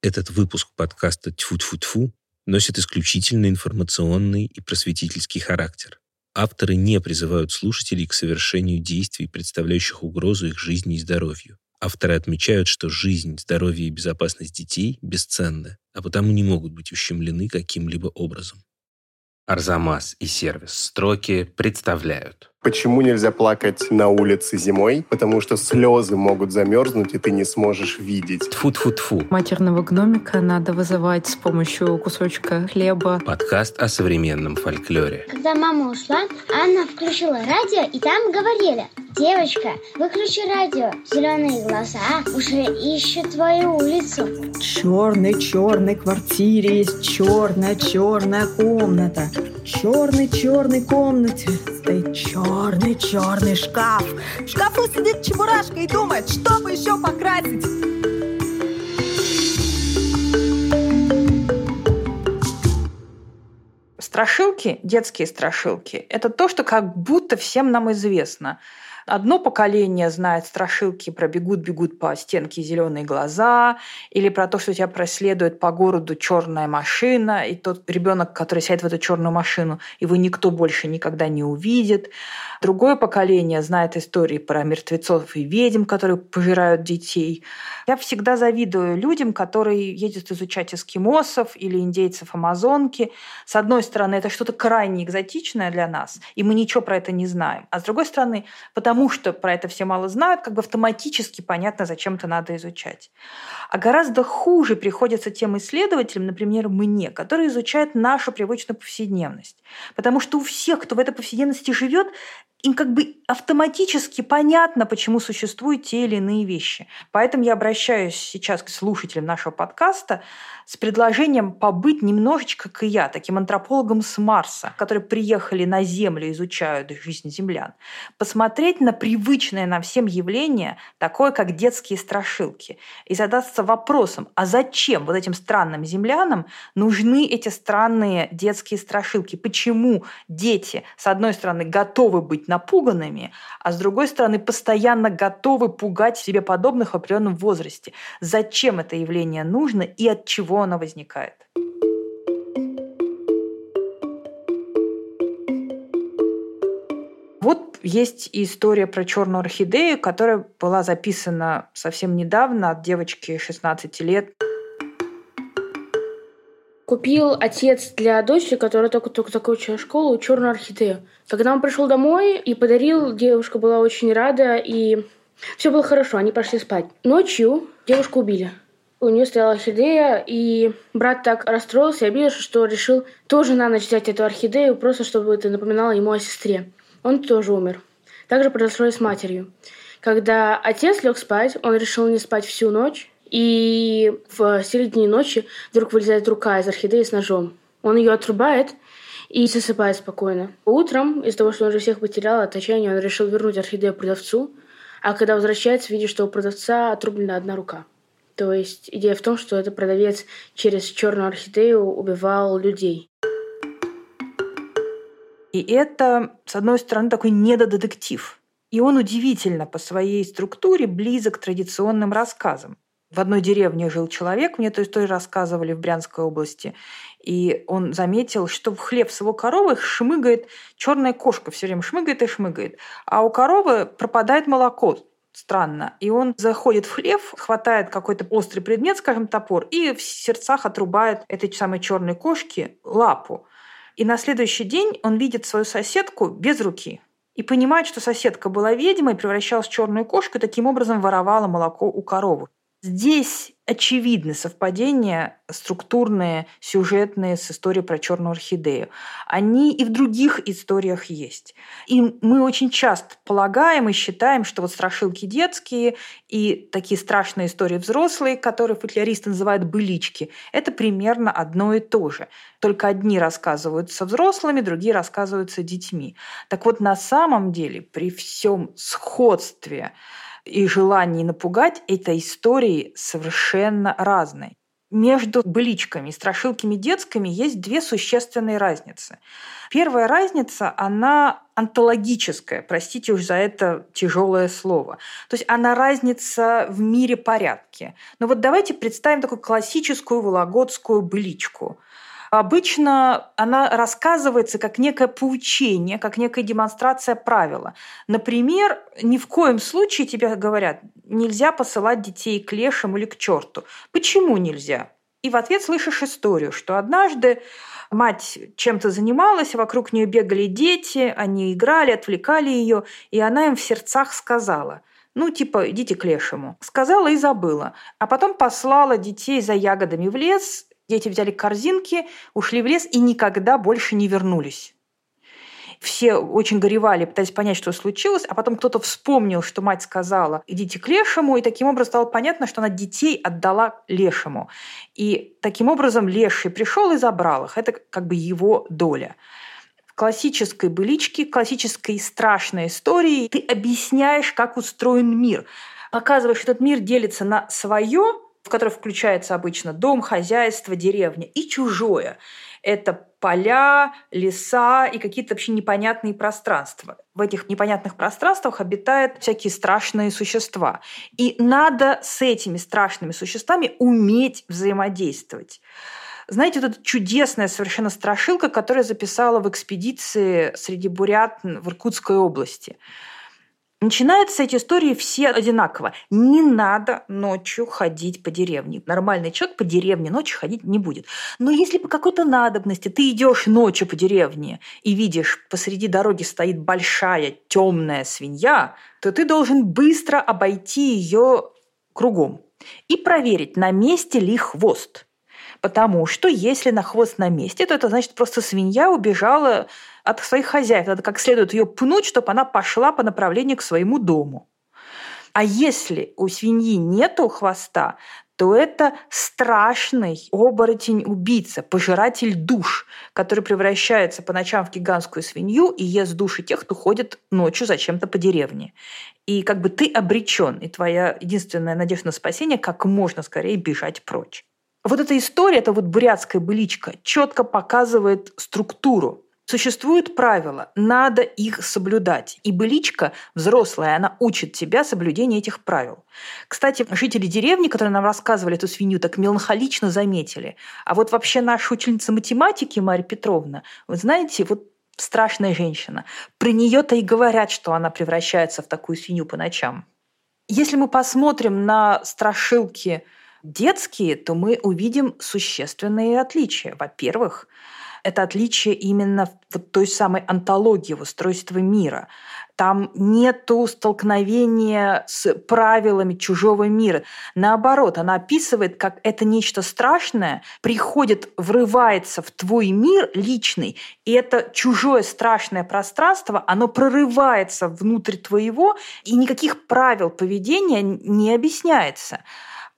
Этот выпуск подкаста «Тьфу-тьфу-тьфу» носит исключительно информационный и просветительский характер. Авторы не призывают слушателей к совершению действий, представляющих угрозу их жизни и здоровью. Авторы отмечают, что жизнь, здоровье и безопасность детей бесценны, а потому не могут быть ущемлены каким-либо образом. Арзамас и сервис «Строки» представляют. Почему нельзя плакать на улице зимой? Потому что слезы могут замерзнуть, и ты не сможешь видеть. Тфу-тфу-тфу. Матерного гномика надо вызывать с помощью кусочка хлеба. Подкаст о современном фольклоре. Когда мама ушла, Анна включила радио, и там говорили, девочка, выключи радио, зеленые глаза уже ищут твою улицу. В черной-черной квартире есть черная-черная комната. В черной-черной комнате стоит черный-черный шкаф. В шкафу сидит чебурашка и думает, что бы еще покрасить. Страшилки, детские страшилки, это то, что как будто всем нам известно. Одно поколение знает страшилки про бегут-бегут по стенке зеленые глаза, или про то, что тебя преследует по городу черная машина, и тот ребенок, который сядет в эту черную машину, его никто больше никогда не увидит. Другое поколение знает истории про мертвецов и ведьм, которые пожирают детей. Я всегда завидую людям, которые едут изучать эскимосов или индейцев Амазонки. С одной стороны, это что-то крайне экзотичное для нас, и мы ничего про это не знаем. А с другой стороны, потому что про это все мало знают, как бы автоматически понятно, зачем это надо изучать. А гораздо хуже приходится тем исследователям, например, мне, которые изучают нашу привычную повседневность. Потому что у всех, кто в этой повседневности живет, им как бы автоматически понятно, почему существуют те или иные вещи. Поэтому я обращаюсь сейчас к слушателям нашего подкаста с предложением побыть немножечко, как и я, таким антропологом с Марса, которые приехали на Землю, изучают жизнь землян, посмотреть на привычное нам всем явление, такое как детские страшилки, и задаться вопросом, а зачем вот этим странным землянам нужны эти странные детские страшилки? Почему дети, с одной стороны, готовы быть напуганными, а с другой стороны, постоянно готовы пугать себе подобных в определенном возрасте? Зачем это явление нужно и от чего оно возникает. Вот есть история про черную орхидею, которая была записана совсем недавно от девочки 16 лет. Купил отец для дочери, которая только-только закончила школу, черную орхидею. Когда он пришел домой и подарил, девушка была очень рада, и все было хорошо, они пошли спать. Ночью девушку убили. У нее стояла орхидея, и брат так расстроился и обиделся, что решил тоже на ночь взять эту орхидею, просто чтобы это напоминало ему о сестре. Он тоже умер. Также произошло и с матерью. Когда отец лег спать, он решил не спать всю ночь, и в середине ночи вдруг вылезает рука из орхидеи с ножом. Он ее отрубает и засыпает спокойно. Утром, из-за того, что он уже всех потерял от отчаяния, он решил вернуть орхидею продавцу, а когда возвращается, видит, что у продавца отрублена одна рука. То есть идея в том, что этот продавец через черную орхидею убивал людей. И это, с одной стороны, такой недодетектив. И он удивительно по своей структуре близок к традиционным рассказам. В одной деревне жил человек, мне эту историю рассказывали в Брянской области, и он заметил, что в хлеб с его коровы шмыгает черная кошка, все время шмыгает и шмыгает, а у коровы пропадает молоко странно. И он заходит в хлев, хватает какой-то острый предмет, скажем, топор, и в сердцах отрубает этой самой черной кошке лапу. И на следующий день он видит свою соседку без руки и понимает, что соседка была ведьмой, превращалась в черную кошку и таким образом воровала молоко у коровы. Здесь очевидны совпадения структурные, сюжетные с историей про черную орхидею. Они и в других историях есть. И мы очень часто полагаем и считаем, что вот страшилки детские и такие страшные истории взрослые, которые фольклористы называют «былички», это примерно одно и то же. Только одни рассказываются взрослыми, другие рассказываются детьми. Так вот, на самом деле, при всем сходстве и желании напугать, это истории совершенно разные. между быличками и страшилками детскими есть две существенные разницы. Первая разница, она антологическая, простите уж за это тяжелое слово. То есть она разница в мире порядке. Но вот давайте представим такую классическую вологодскую быличку – Обычно она рассказывается как некое поучение, как некая демонстрация правила. Например, ни в коем случае тебе говорят, нельзя посылать детей к лешим или к черту. Почему нельзя? И в ответ слышишь историю, что однажды мать чем-то занималась, вокруг нее бегали дети, они играли, отвлекали ее, и она им в сердцах сказала – ну, типа, идите к лешему. Сказала и забыла. А потом послала детей за ягодами в лес, Дети взяли корзинки, ушли в лес и никогда больше не вернулись. Все очень горевали, пытались понять, что случилось, а потом кто-то вспомнил, что мать сказала «идите к лешему», и таким образом стало понятно, что она детей отдала лешему. И таким образом леший пришел и забрал их. Это как бы его доля В классической быличке, классической страшной истории ты объясняешь, как устроен мир. Показываешь, что этот мир делится на свое в который включается обычно дом, хозяйство, деревня, и чужое. Это поля, леса и какие-то вообще непонятные пространства. В этих непонятных пространствах обитают всякие страшные существа. И надо с этими страшными существами уметь взаимодействовать. Знаете, вот эта чудесная совершенно страшилка, которую я записала в экспедиции среди бурят в Иркутской области – Начинаются эти истории все одинаково. Не надо ночью ходить по деревне. Нормальный человек по деревне ночью ходить не будет. Но если по какой-то надобности ты идешь ночью по деревне и видишь, посреди дороги стоит большая темная свинья, то ты должен быстро обойти ее кругом и проверить, на месте ли хвост. Потому что если на хвост на месте, то это значит просто свинья убежала от своих хозяев. Надо как следует ее пнуть, чтобы она пошла по направлению к своему дому. А если у свиньи нету хвоста, то это страшный оборотень-убийца, пожиратель душ, который превращается по ночам в гигантскую свинью и ест души тех, кто ходит ночью зачем-то по деревне. И как бы ты обречен, и твоя единственная надежда на спасение как можно скорее бежать прочь. Вот эта история, эта вот бурятская быличка, четко показывает структуру Существуют правила, надо их соблюдать. И быличка взрослая, она учит тебя соблюдению этих правил. Кстати, жители деревни, которые нам рассказывали эту свинью, так меланхолично заметили. А вот вообще наша ученица математики Марья Петровна, вы знаете, вот страшная женщина. При нее-то и говорят, что она превращается в такую свинью по ночам. Если мы посмотрим на страшилки детские, то мы увидим существенные отличия. Во-первых, это отличие именно вот той самой антологии в устройстве мира. Там нету столкновения с правилами чужого мира. Наоборот, она описывает, как это нечто страшное приходит, врывается в твой мир личный, и это чужое страшное пространство, оно прорывается внутрь твоего, и никаких правил поведения не объясняется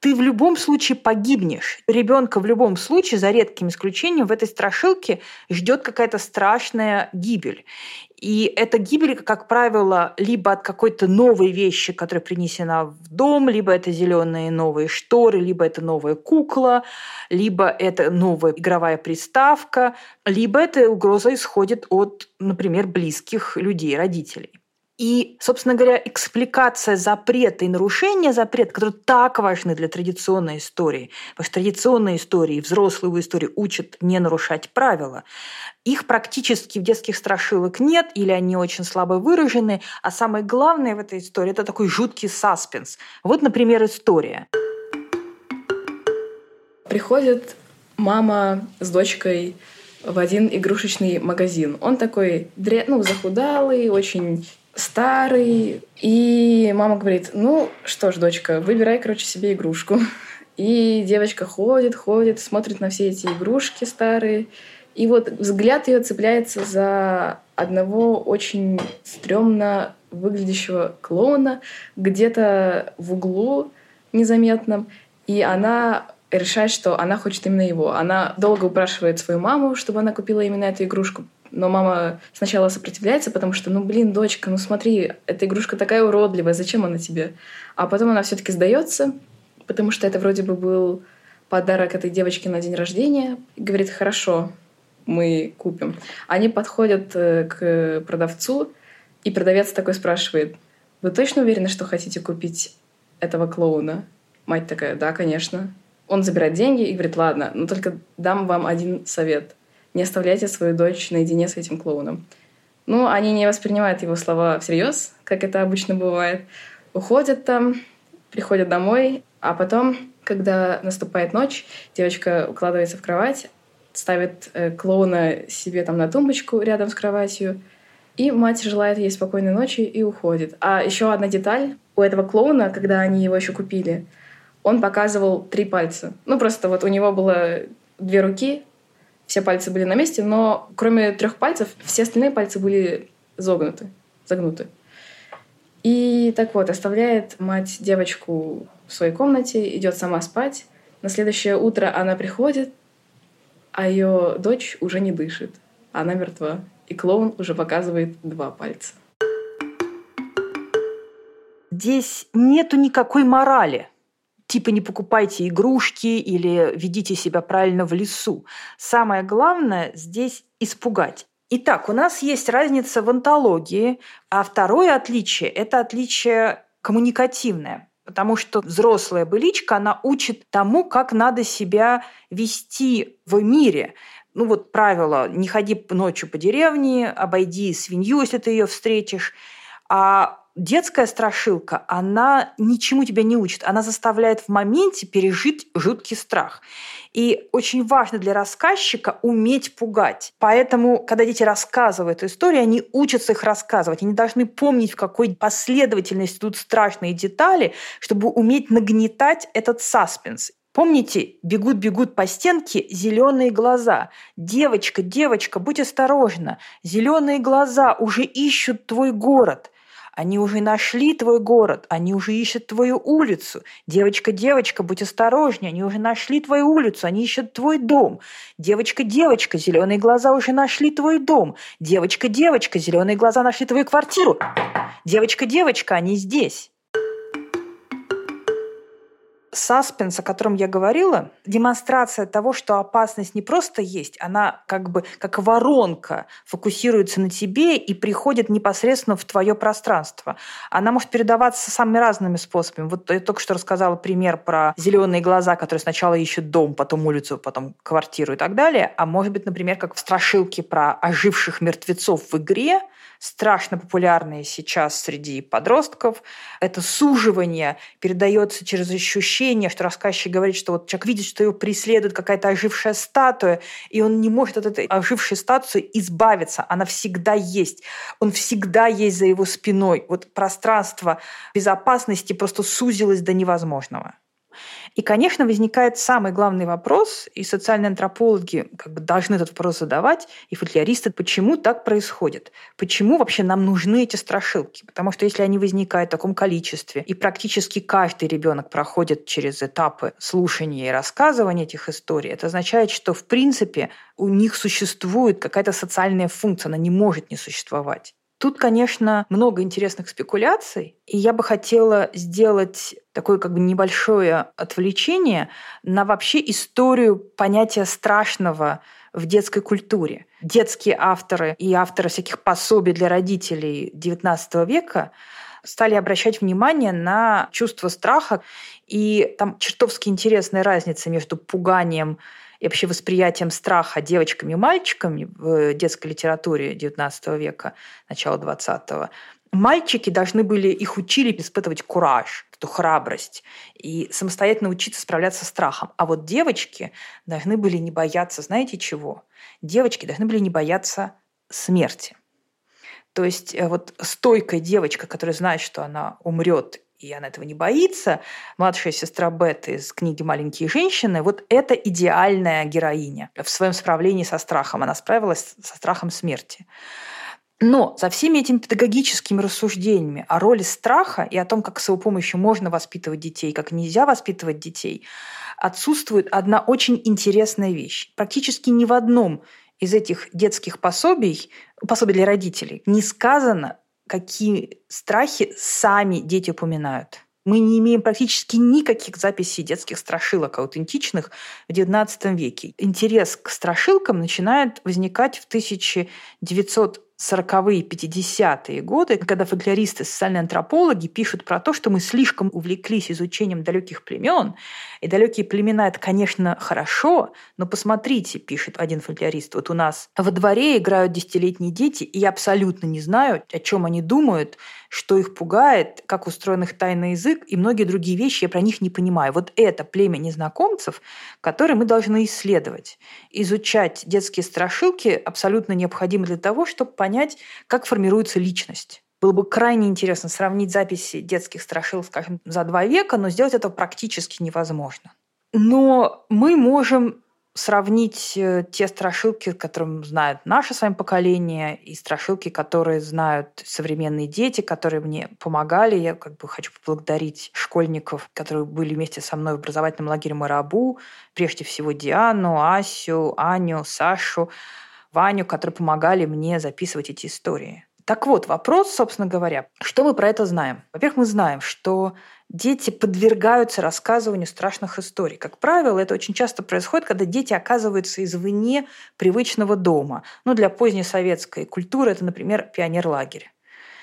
ты в любом случае погибнешь. Ребенка в любом случае, за редким исключением, в этой страшилке ждет какая-то страшная гибель. И эта гибель, как правило, либо от какой-то новой вещи, которая принесена в дом, либо это зеленые новые шторы, либо это новая кукла, либо это новая игровая приставка, либо эта угроза исходит от, например, близких людей, родителей. И, собственно говоря, экспликация запрета и нарушения запрета, которые так важны для традиционной истории, потому что традиционные истории, взрослые истории учат не нарушать правила, их практически в детских страшилок нет, или они очень слабо выражены, а самое главное в этой истории – это такой жуткий саспенс. Вот, например, история. Приходит мама с дочкой в один игрушечный магазин. Он такой, ну, захудалый, очень старый. И мама говорит, ну что ж, дочка, выбирай, короче, себе игрушку. И девочка ходит, ходит, смотрит на все эти игрушки старые. И вот взгляд ее цепляется за одного очень стрёмно выглядящего клоуна где-то в углу незаметном. И она решает, что она хочет именно его. Она долго упрашивает свою маму, чтобы она купила именно эту игрушку. Но мама сначала сопротивляется, потому что, ну блин, дочка, ну смотри, эта игрушка такая уродливая, зачем она тебе? А потом она все-таки сдается, потому что это вроде бы был подарок этой девочке на день рождения. И говорит, хорошо, мы купим. Они подходят э, к продавцу, и продавец такой спрашивает, вы точно уверены, что хотите купить этого клоуна? Мать такая, да, конечно. Он забирает деньги и говорит, ладно, но только дам вам один совет. Не оставляйте свою дочь наедине с этим клоуном. Ну, они не воспринимают его слова всерьез, как это обычно бывает. Уходят там, приходят домой, а потом, когда наступает ночь, девочка укладывается в кровать, ставит э, клоуна себе там на тумбочку рядом с кроватью, и мать желает ей спокойной ночи и уходит. А еще одна деталь. У этого клоуна, когда они его еще купили, он показывал три пальца. Ну, просто вот у него было две руки, все пальцы были на месте, но кроме трех пальцев, все остальные пальцы были загнуты. загнуты. И так вот, оставляет мать девочку в своей комнате, идет сама спать. На следующее утро она приходит, а ее дочь уже не дышит. Она мертва. И клоун уже показывает два пальца. Здесь нету никакой морали. Типа не покупайте игрушки или ведите себя правильно в лесу. Самое главное здесь испугать. Итак, у нас есть разница в антологии, а второе отличие – это отличие коммуникативное. Потому что взрослая быличка, она учит тому, как надо себя вести в мире. Ну вот правило, не ходи ночью по деревне, обойди свинью, если ты ее встретишь. А детская страшилка, она ничему тебя не учит. Она заставляет в моменте пережить жуткий страх. И очень важно для рассказчика уметь пугать. Поэтому, когда дети рассказывают истории, они учатся их рассказывать. Они должны помнить, в какой последовательности тут страшные детали, чтобы уметь нагнетать этот саспенс. Помните, бегут-бегут по стенке зеленые глаза. Девочка, девочка, будь осторожна. Зеленые глаза уже ищут твой город. Они уже нашли твой город, они уже ищут твою улицу. Девочка, девочка, будь осторожнее, они уже нашли твою улицу, они ищут твой дом. Девочка, девочка, зеленые глаза уже нашли твой дом. Девочка, девочка, зеленые глаза нашли твою квартиру. Девочка, девочка, они здесь саспенс, о котором я говорила, демонстрация того, что опасность не просто есть, она как бы как воронка фокусируется на тебе и приходит непосредственно в твое пространство. Она может передаваться самыми разными способами. Вот я только что рассказала пример про зеленые глаза, которые сначала ищут дом, потом улицу, потом квартиру и так далее. А может быть, например, как в страшилке про оживших мертвецов в игре, страшно популярные сейчас среди подростков. Это суживание передается через ощущение, что рассказчик говорит, что вот человек видит, что его преследует какая-то ожившая статуя, и он не может от этой ожившей статуи избавиться. Она всегда есть. Он всегда есть за его спиной. Вот пространство безопасности просто сузилось до невозможного. И, конечно, возникает самый главный вопрос, и социальные антропологи как бы должны этот вопрос задавать, и фольклористы, почему так происходит? Почему вообще нам нужны эти страшилки? Потому что если они возникают в таком количестве, и практически каждый ребенок проходит через этапы слушания и рассказывания этих историй, это означает, что, в принципе, у них существует какая-то социальная функция, она не может не существовать. Тут, конечно, много интересных спекуляций, и я бы хотела сделать такое как бы небольшое отвлечение на вообще историю понятия страшного в детской культуре. Детские авторы и авторы всяких пособий для родителей XIX века стали обращать внимание на чувство страха. И там чертовски интересная разница между пуганием и вообще восприятием страха девочками и мальчиками в детской литературе XIX века, начала XX, мальчики должны были, их учили испытывать кураж, эту храбрость и самостоятельно учиться справляться с страхом. А вот девочки должны были не бояться, знаете чего? Девочки должны были не бояться смерти. То есть э, вот стойкая девочка, которая знает, что она умрет и она этого не боится. Младшая сестра Бет из книги «Маленькие женщины» – вот это идеальная героиня в своем справлении со страхом. Она справилась со страхом смерти. Но за всеми этими педагогическими рассуждениями о роли страха и о том, как с его помощью можно воспитывать детей, как нельзя воспитывать детей, отсутствует одна очень интересная вещь. Практически ни в одном из этих детских пособий, пособий для родителей, не сказано, какие страхи сами дети упоминают. Мы не имеем практически никаких записей детских страшилок аутентичных в XIX веке. Интерес к страшилкам начинает возникать в 1900 40-е, 50-е годы, когда фольклористы, социальные антропологи пишут про то, что мы слишком увлеклись изучением далеких племен, и далекие племена – это, конечно, хорошо, но посмотрите, пишет один фольклорист, вот у нас во дворе играют десятилетние дети, и я абсолютно не знаю, о чем они думают, что их пугает, как устроен их тайный язык и многие другие вещи, я про них не понимаю. Вот это племя незнакомцев, которое мы должны исследовать. Изучать детские страшилки абсолютно необходимо для того, чтобы понять, как формируется личность. Было бы крайне интересно сравнить записи детских страшил, скажем, за два века, но сделать это практически невозможно. Но мы можем сравнить э, те страшилки, которые знают наше с вами поколение, и страшилки, которые знают современные дети, которые мне помогали. Я как бы хочу поблагодарить школьников, которые были вместе со мной в образовательном лагере Марабу, прежде всего Диану, Асю, Аню, Сашу, Ваню, которые помогали мне записывать эти истории. Так вот, вопрос, собственно говоря, что мы про это знаем? Во-первых, мы знаем, что дети подвергаются рассказыванию страшных историй. Как правило, это очень часто происходит, когда дети оказываются извне привычного дома. Ну, для поздней советской культуры это, например, пионерлагерь.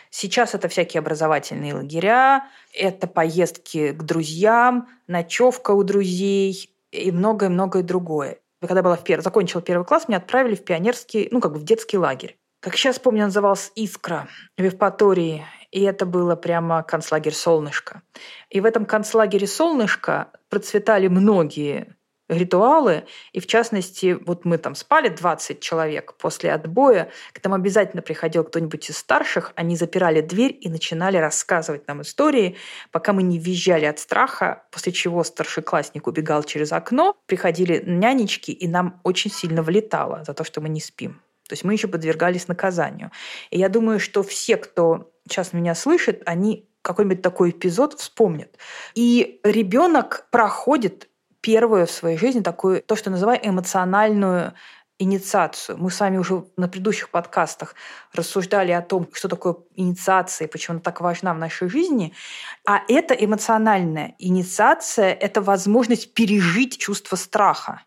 Сейчас это всякие образовательные лагеря, это поездки к друзьям, ночевка у друзей и многое-многое другое. Когда я была в пер... закончила первый класс, меня отправили в пионерский, ну, как бы в детский лагерь. Как сейчас помню, назывался «Искра» в Евпатории. И это было прямо концлагерь «Солнышко». И в этом концлагере «Солнышко» процветали многие ритуалы, и в частности, вот мы там спали 20 человек после отбоя, к нам обязательно приходил кто-нибудь из старших, они запирали дверь и начинали рассказывать нам истории, пока мы не визжали от страха, после чего старшеклассник убегал через окно, приходили нянечки, и нам очень сильно влетало за то, что мы не спим. То есть мы еще подвергались наказанию. И я думаю, что все, кто сейчас меня слышит, они какой-нибудь такой эпизод вспомнят. И ребенок проходит первую в своей жизни такую, то, что называю эмоциональную инициацию. Мы с вами уже на предыдущих подкастах рассуждали о том, что такое инициация и почему она так важна в нашей жизни. А эта эмоциональная инициация – это возможность пережить чувство страха.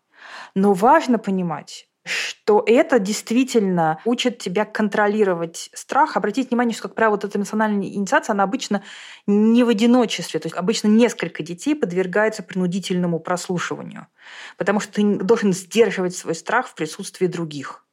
Но важно понимать, что это действительно учит тебя контролировать страх. Обратите внимание, что, как правило, вот эта эмоциональная инициация, она обычно не в одиночестве. То есть обычно несколько детей подвергаются принудительному прослушиванию, потому что ты должен сдерживать свой страх в присутствии других.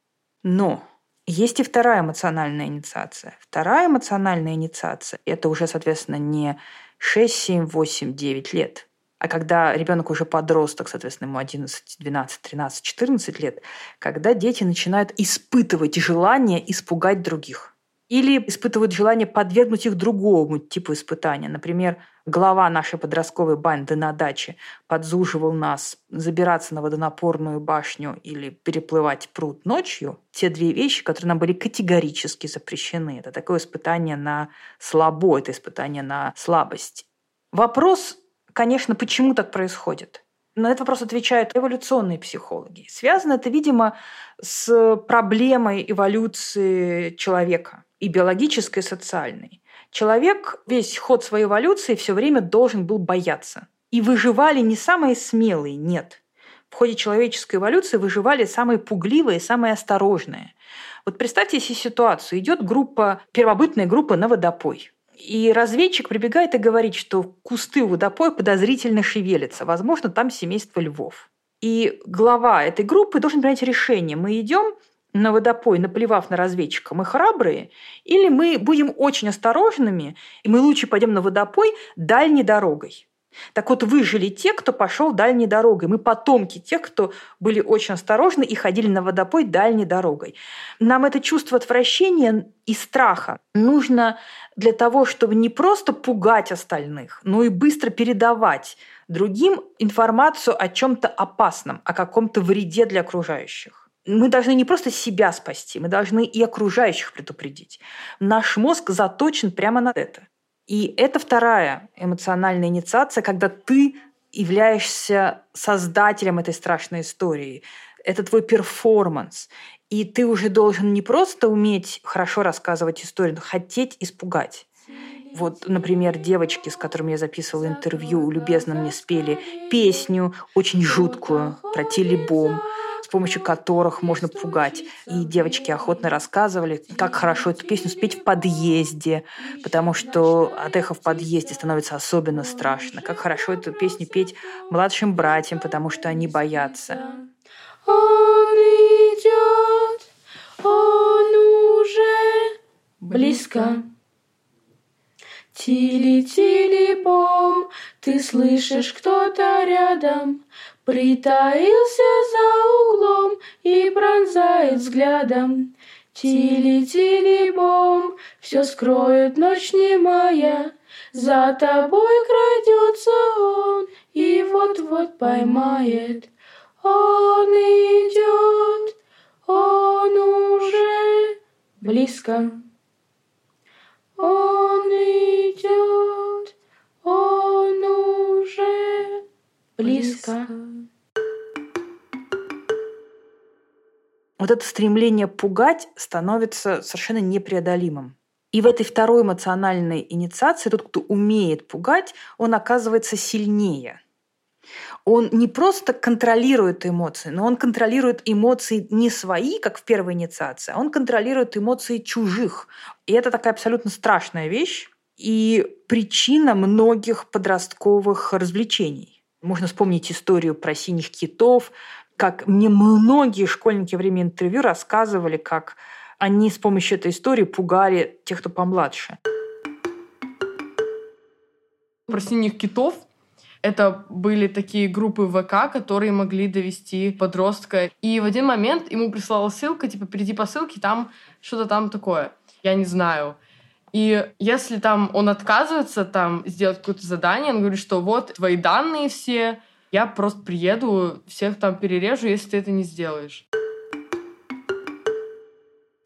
Но есть и вторая эмоциональная инициация. Вторая эмоциональная инициация – это уже, соответственно, не 6, 7, 8, 9 лет – а когда ребенок уже подросток, соответственно, ему 11, 12, 13, 14 лет, когда дети начинают испытывать желание испугать других. Или испытывают желание подвергнуть их другому типу испытания. Например, глава нашей подростковой банды на даче подзуживал нас забираться на водонапорную башню или переплывать пруд ночью. Те две вещи, которые нам были категорически запрещены. Это такое испытание на слабо, это испытание на слабость. Вопрос конечно, почему так происходит? На этот вопрос отвечают эволюционные психологи. Связано это, видимо, с проблемой эволюции человека и биологической, и социальной. Человек весь ход своей эволюции все время должен был бояться. И выживали не самые смелые, нет. В ходе человеческой эволюции выживали самые пугливые, самые осторожные. Вот представьте себе ситуацию. Идет группа, первобытная группа на водопой. И разведчик прибегает и говорит, что кусты у водопоя подозрительно шевелятся. Возможно, там семейство львов. И глава этой группы должен принять решение. Мы идем на водопой, наплевав на разведчика, мы храбрые, или мы будем очень осторожными, и мы лучше пойдем на водопой дальней дорогой. Так вот, выжили те, кто пошел дальней дорогой. Мы потомки тех, кто были очень осторожны и ходили на водопой дальней дорогой. Нам это чувство отвращения и страха нужно для того, чтобы не просто пугать остальных, но и быстро передавать другим информацию о чем-то опасном, о каком-то вреде для окружающих. Мы должны не просто себя спасти, мы должны и окружающих предупредить. Наш мозг заточен прямо на это. И это вторая эмоциональная инициация, когда ты являешься создателем этой страшной истории. Это твой перформанс. И ты уже должен не просто уметь хорошо рассказывать историю, но хотеть испугать. Вот, например, девочки, с которыми я записывала интервью, любезно мне спели песню очень жуткую про телебом, помощью которых можно пугать. И девочки охотно рассказывали, как хорошо эту песню спеть в подъезде, потому что от эха в подъезде становится особенно страшно. Как хорошо эту песню петь младшим братьям, потому что они боятся. Он идет, он уже близко. Тили-тили-бом, ты слышишь, кто-то рядом Притаился за углом и пронзает взглядом. Тили-тили-бом, все скроет ночь немая, За тобой крадется он и вот-вот поймает. Он идет, он уже близко. Он идет, Вот это стремление пугать становится совершенно непреодолимым. И в этой второй эмоциональной инициации тот, кто умеет пугать, он оказывается сильнее. Он не просто контролирует эмоции, но он контролирует эмоции не свои, как в первой инициации, а он контролирует эмоции чужих. И это такая абсолютно страшная вещь и причина многих подростковых развлечений. Можно вспомнить историю про синих китов, как мне многие школьники во время интервью рассказывали, как они с помощью этой истории пугали тех, кто помладше. Про синих китов это были такие группы ВК, которые могли довести подростка. И в один момент ему прислала ссылка, типа, перейди по ссылке, там что-то там такое. Я не знаю. И если там он отказывается там сделать какое-то задание, он говорит, что вот твои данные все, я просто приеду, всех там перережу, если ты это не сделаешь.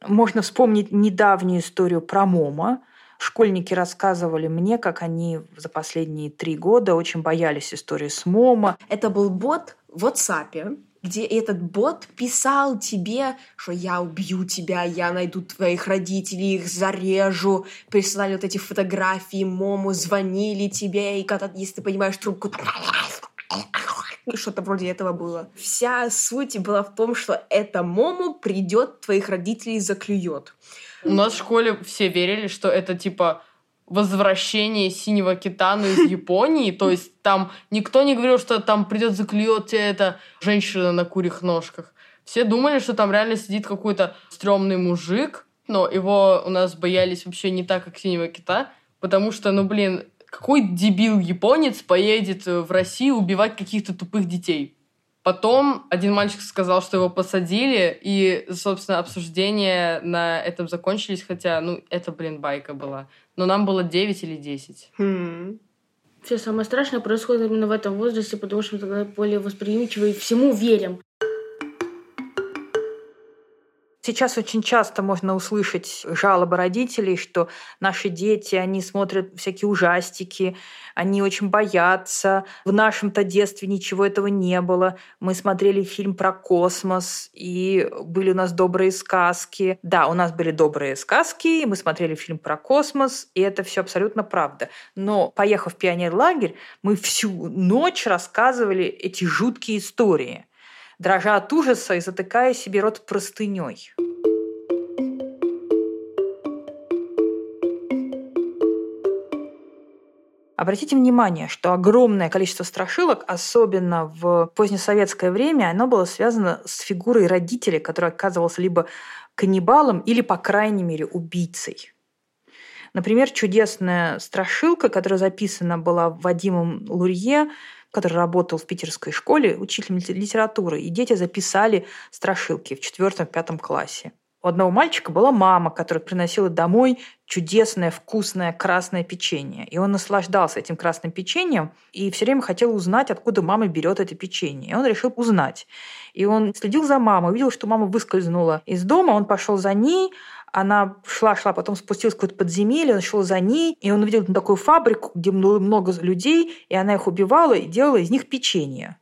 Можно вспомнить недавнюю историю про Момо. Школьники рассказывали мне, как они за последние три года очень боялись истории с Момо. Это был бот в WhatsApp, где этот бот писал тебе, что я убью тебя, я найду твоих родителей, их зарежу, присылали вот эти фотографии Момо, звонили тебе, и когда, если ты поднимаешь трубку, что-то вроде этого было. Вся суть была в том, что это Мому придет, твоих родителей заклюет. У нас в школе все верили, что это типа возвращение синего китана из Японии. То есть там никто не говорил, что там придет заклюет тебя эта женщина на курьих ножках. Все думали, что там реально сидит какой-то стрёмный мужик, но его у нас боялись вообще не так, как синего кита, потому что, ну, блин, какой дебил японец поедет в Россию убивать каких-то тупых детей? Потом один мальчик сказал, что его посадили, и, собственно, обсуждения на этом закончились, хотя, ну, это, блин, байка была. Но нам было 9 или 10. Хм. Все самое страшное происходит именно в этом возрасте, потому что мы тогда более восприимчивы и всему верим. Сейчас очень часто можно услышать жалобы родителей, что наши дети, они смотрят всякие ужастики, они очень боятся. В нашем-то детстве ничего этого не было. Мы смотрели фильм про космос, и были у нас добрые сказки. Да, у нас были добрые сказки, и мы смотрели фильм про космос, и это все абсолютно правда. Но, поехав в пионерлагерь, мы всю ночь рассказывали эти жуткие истории – дрожа от ужаса и затыкая себе рот простыней. Обратите внимание, что огромное количество страшилок, особенно в позднесоветское время, оно было связано с фигурой родителя, который оказывался либо каннибалом или, по крайней мере, убийцей. Например, чудесная страшилка, которая записана была Вадимом Лурье, который работал в питерской школе учителем литературы, и дети записали страшилки в четвертом-пятом классе. У одного мальчика была мама, которая приносила домой чудесное, вкусное красное печенье. И он наслаждался этим красным печеньем и все время хотел узнать, откуда мама берет это печенье. И он решил узнать. И он следил за мамой, увидел, что мама выскользнула из дома, он пошел за ней, она шла-шла, потом спустилась в какое-то подземелье, он шел за ней, и он увидел такую фабрику, где много людей, и она их убивала и делала из них печенье.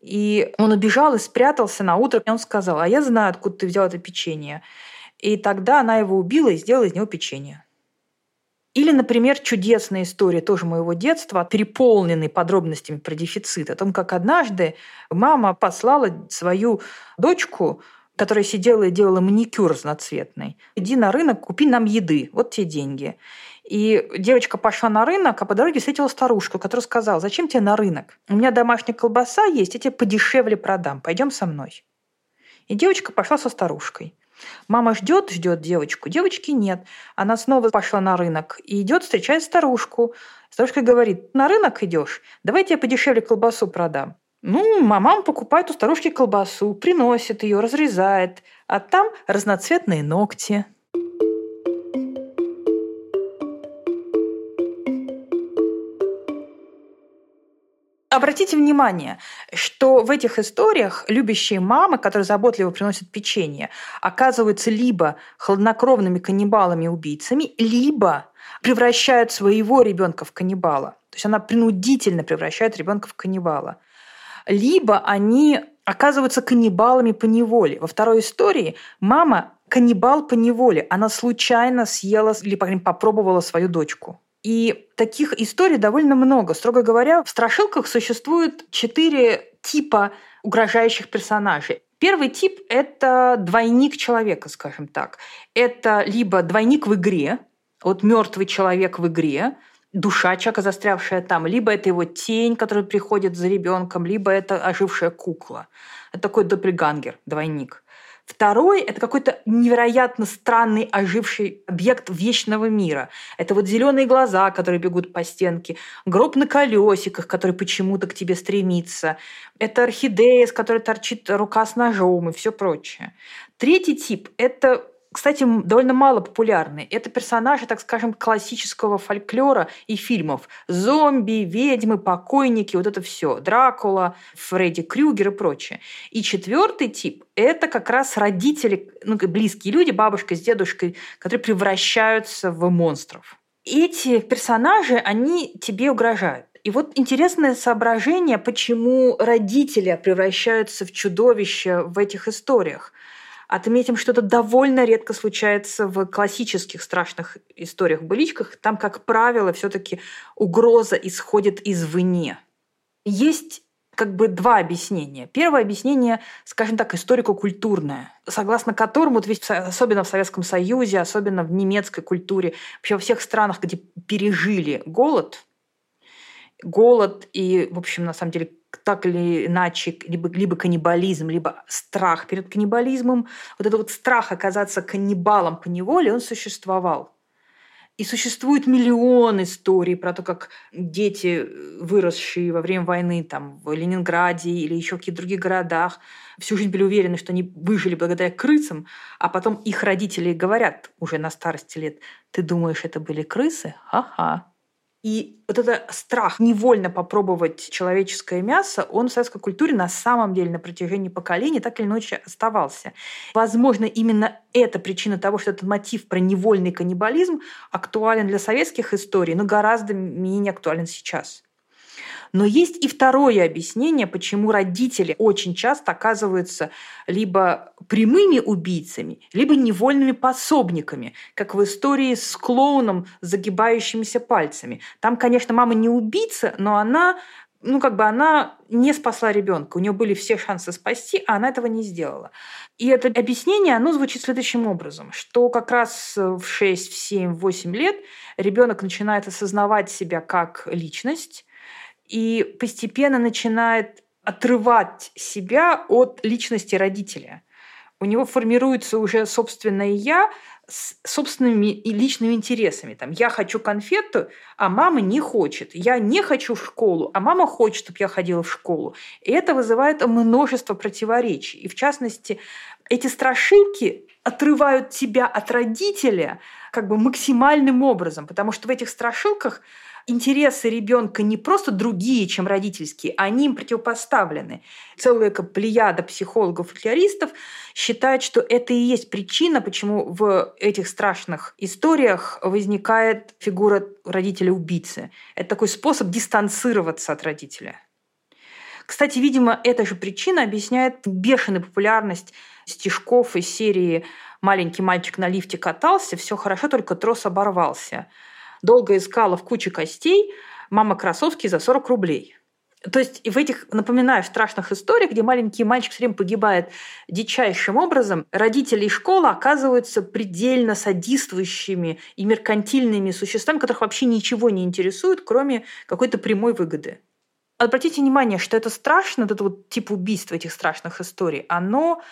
И он убежал и спрятался на утро, и он сказал, а я знаю, откуда ты взял это печенье. И тогда она его убила и сделала из него печенье. Или, например, чудесная история тоже моего детства, переполненной подробностями про дефицит, о том, как однажды мама послала свою дочку которая сидела и делала маникюр разноцветный. Иди на рынок, купи нам еды, вот те деньги. И девочка пошла на рынок, а по дороге встретила старушку, которая сказала, зачем тебе на рынок? У меня домашняя колбаса есть, я тебе подешевле продам, пойдем со мной. И девочка пошла со старушкой. Мама ждет, ждет девочку. Девочки нет. Она снова пошла на рынок и идет встречает старушку. Старушка говорит, на рынок идешь? Давай я подешевле колбасу продам. Ну, мамам покупает у старушки колбасу, приносит ее, разрезает, а там разноцветные ногти. Обратите внимание, что в этих историях любящие мамы, которые заботливо приносят печенье, оказываются либо хладнокровными каннибалами-убийцами, либо превращают своего ребенка в каннибала. То есть она принудительно превращает ребенка в каннибала либо они оказываются каннибалами по неволе. Во второй истории мама каннибал по неволе. Она случайно съела или, попробовала свою дочку. И таких историй довольно много. Строго говоря, в страшилках существует четыре типа угрожающих персонажей. Первый тип – это двойник человека, скажем так. Это либо двойник в игре, вот мертвый человек в игре, душа человека, застрявшая там, либо это его тень, которая приходит за ребенком, либо это ожившая кукла. Это такой доппельгангер, двойник. Второй – это какой-то невероятно странный оживший объект вечного мира. Это вот зеленые глаза, которые бегут по стенке, гроб на колесиках, который почему-то к тебе стремится. Это орхидея, с которой торчит рука с ножом и все прочее. Третий тип – это кстати, довольно мало популярны. Это персонажи, так скажем, классического фольклора и фильмов. Зомби, ведьмы, покойники, вот это все. Дракула, Фредди Крюгер и прочее. И четвертый тип – это как раз родители, ну, близкие люди, бабушка с дедушкой, которые превращаются в монстров. Эти персонажи, они тебе угрожают. И вот интересное соображение, почему родители превращаются в чудовища в этих историях. Отметим, что это довольно редко случается в классических страшных историях, быличках. Там, как правило, все таки угроза исходит извне. Есть как бы два объяснения. Первое объяснение, скажем так, историко-культурное, согласно которому, вот ведь особенно в Советском Союзе, особенно в немецкой культуре, вообще во всех странах, где пережили голод, голод и, в общем, на самом деле, так или иначе, либо, либо каннибализм, либо страх перед каннибализмом. Вот этот вот страх оказаться каннибалом по неволе, он существовал. И существует миллион историй про то, как дети, выросшие во время войны там, в Ленинграде или еще в каких-то других городах, всю жизнь были уверены, что они выжили благодаря крысам, а потом их родители говорят уже на старости лет, ты думаешь, это были крысы? Ха-ха. И вот этот страх невольно попробовать человеческое мясо, он в советской культуре на самом деле на протяжении поколений так или иначе оставался. Возможно, именно это причина того, что этот мотив про невольный каннибализм актуален для советских историй, но гораздо менее актуален сейчас. Но есть и второе объяснение, почему родители очень часто оказываются либо прямыми убийцами, либо невольными пособниками, как в истории с клоуном загибающимися пальцами. Там, конечно, мама не убийца, но она ну, как бы она не спасла ребенка. У нее были все шансы спасти, а она этого не сделала. И это объяснение, оно звучит следующим образом, что как раз в 6, в 7, в 8 лет ребенок начинает осознавать себя как личность, и постепенно начинает отрывать себя от личности родителя. У него формируется уже собственное «я» с собственными и личными интересами. Там, я хочу конфету, а мама не хочет. Я не хочу в школу, а мама хочет, чтобы я ходила в школу. И это вызывает множество противоречий. И в частности, эти страшилки отрывают тебя от родителя как бы максимальным образом, потому что в этих страшилках интересы ребенка не просто другие, чем родительские, они им противопоставлены. Целая плеяда психологов-фольклористов считает, что это и есть причина, почему в этих страшных историях возникает фигура родителя-убийцы. Это такой способ дистанцироваться от родителя. Кстати, видимо, эта же причина объясняет бешеную популярность стишков из серии «Маленький мальчик на лифте катался, все хорошо, только трос оборвался». Долго искала в куче костей мама кроссовки за 40 рублей. То есть в этих, напоминаю, страшных историях, где маленький мальчик все время погибает дичайшим образом, родители и школа оказываются предельно садиствующими и меркантильными существами, которых вообще ничего не интересует, кроме какой-то прямой выгоды. Обратите внимание, что это страшно, вот это вот тип убийства этих страшных историй, оно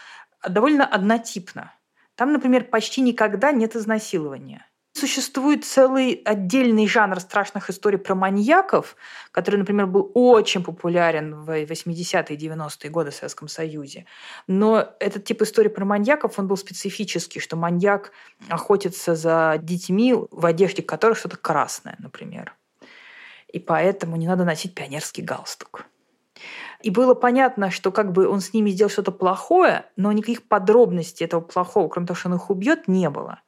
довольно однотипно. Там, например, почти никогда нет изнасилования. Существует целый отдельный жанр страшных историй про маньяков, который, например, был очень популярен в 80-е и 90-е годы в Советском Союзе. Но этот тип истории про маньяков, он был специфический, что маньяк охотится за детьми, в одежде которых что-то красное, например. И поэтому не надо носить пионерский галстук. И было понятно, что как бы он с ними сделал что-то плохое, но никаких подробностей этого плохого, кроме того, что он их убьет, не было.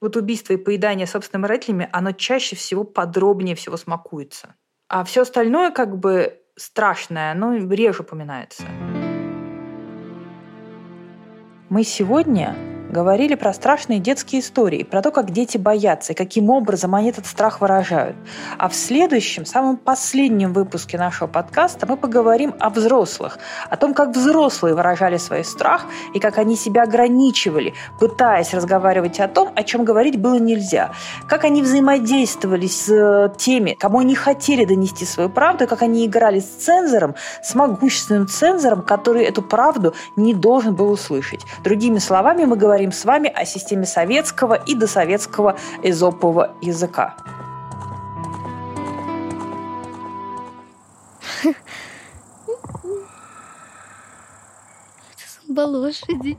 Вот убийство и поедание собственными родителями, оно чаще всего подробнее всего смакуется. А все остальное как бы страшное, оно реже упоминается. Мы сегодня говорили про страшные детские истории, про то, как дети боятся и каким образом они этот страх выражают. А в следующем, самом последнем выпуске нашего подкаста мы поговорим о взрослых, о том, как взрослые выражали свой страх и как они себя ограничивали, пытаясь разговаривать о том, о чем говорить было нельзя, как они взаимодействовали с э, теми, кому они хотели донести свою правду, как они играли с цензором, с могущественным цензором, который эту правду не должен был услышать. Другими словами, мы говорим поговорим с вами о системе советского и досоветского эзопового языка. Это зомба лошади.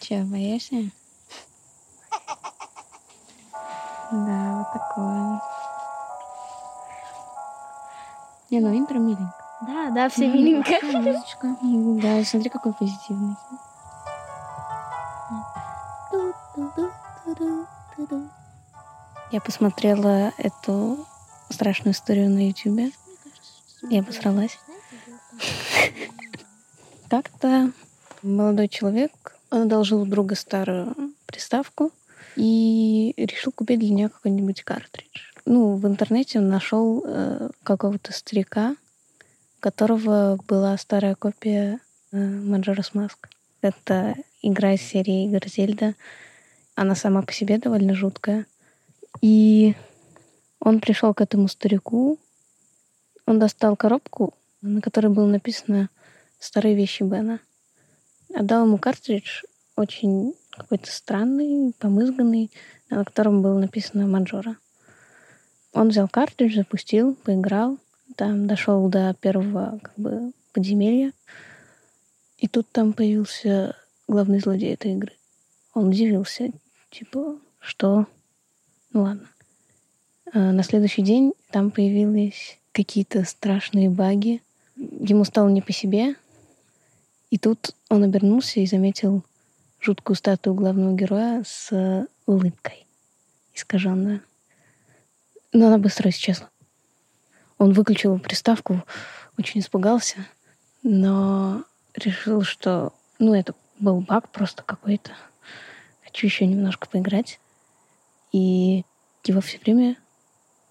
Че, боишься? Да, вот такое. Не, ну интро миленько. Да, да, все миленько. Музычка. Да, смотри, какой позитивный. Я посмотрела эту страшную историю на Ютубе. Я посралась. Как-то молодой человек одолжил у друга старую приставку и решил купить для нее какой-нибудь картридж ну, в интернете нашел э, какого-то старика, которого была старая копия э, Majora's Mask. Это игра из серии игр Зельда. Она сама по себе довольно жуткая. И он пришел к этому старику, он достал коробку, на которой было написано «Старые вещи Бена». Отдал ему картридж, очень какой-то странный, помызганный, на котором было написано «Маджора». Он взял картридж, запустил, поиграл, там дошел до первого как бы подземелья, и тут там появился главный злодей этой игры. Он удивился, типа, что? Ну ладно. А на следующий день там появились какие-то страшные баги. Ему стало не по себе. И тут он обернулся и заметил жуткую статую главного героя с улыбкой искаженная. Но она быстро исчезла. Он выключил приставку, очень испугался, но решил, что ну, это был баг просто какой-то. Хочу еще немножко поиграть. И его все время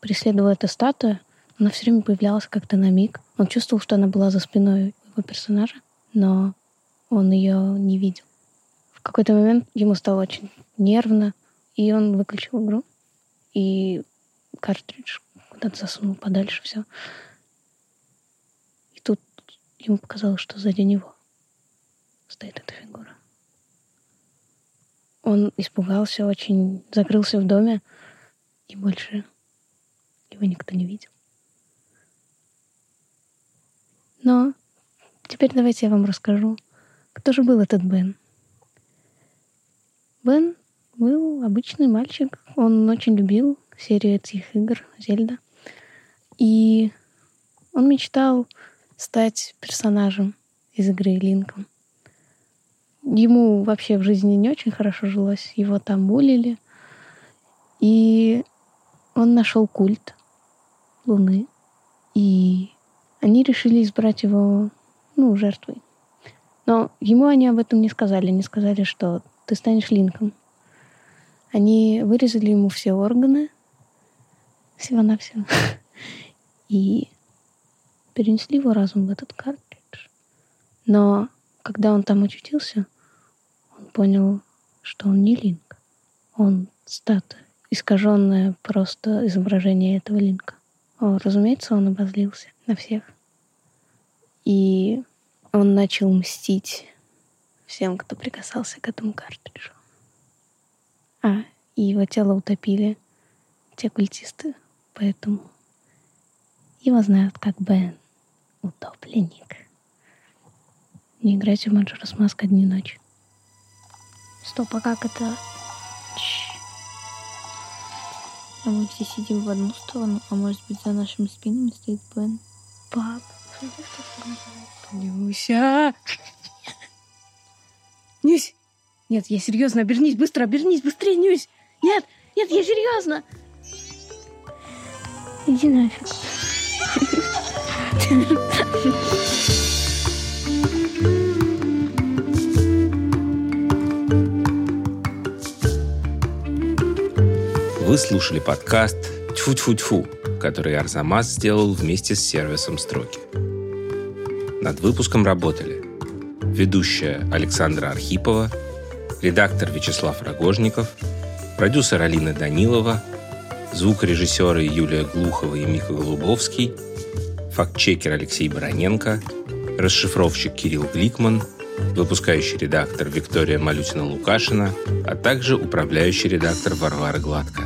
преследовала эта статуя. Она все время появлялась как-то на миг. Он чувствовал, что она была за спиной его персонажа, но он ее не видел. В какой-то момент ему стало очень нервно, и он выключил игру. И картридж куда-то засунул подальше все. И тут ему показалось, что сзади него стоит эта фигура. Он испугался очень, закрылся в доме, и больше его никто не видел. Но теперь давайте я вам расскажу, кто же был этот Бен. Бен был обычный мальчик. Он очень любил серию этих игр Зельда. И он мечтал стать персонажем из игры Линком. Ему вообще в жизни не очень хорошо жилось. Его там булили. И он нашел культ Луны. И они решили избрать его, ну, жертвой. Но ему они об этом не сказали. Они сказали, что ты станешь Линком. Они вырезали ему все органы, всего-навсего, и перенесли его разум в этот картридж. Но когда он там очутился, он понял, что он не Линк. Он статуя, искаженное просто изображение этого Линка. О, разумеется, он обозлился на всех. И он начал мстить всем, кто прикасался к этому картриджу. А, и его тело утопили те культисты, поэтому его знают как Бен, утопленник. Не играйте в Маджорас Маск одни ночи. Стоп, а как это? Чш. А мы все сидим в одну сторону, а может быть за нашими спинами стоит Бен. Пап, что Нюся! Нюсь! Нет, я серьезно, обернись, быстро, обернись, быстрее, Нюсь! Нет, нет, я серьезно! Иди нафиг. Вы слушали подкаст «Тьфу-тьфу-тьфу», который Арзамас сделал вместе с сервисом «Строки». Над выпуском работали ведущая Александра Архипова, редактор Вячеслав Рогожников, продюсер Алина Данилова, звукорежиссеры Юлия Глухова и Мика Голубовский, фактчекер Алексей Бароненко, расшифровщик Кирилл Гликман, выпускающий редактор Виктория Малютина-Лукашина, а также управляющий редактор Варвара Гладкая.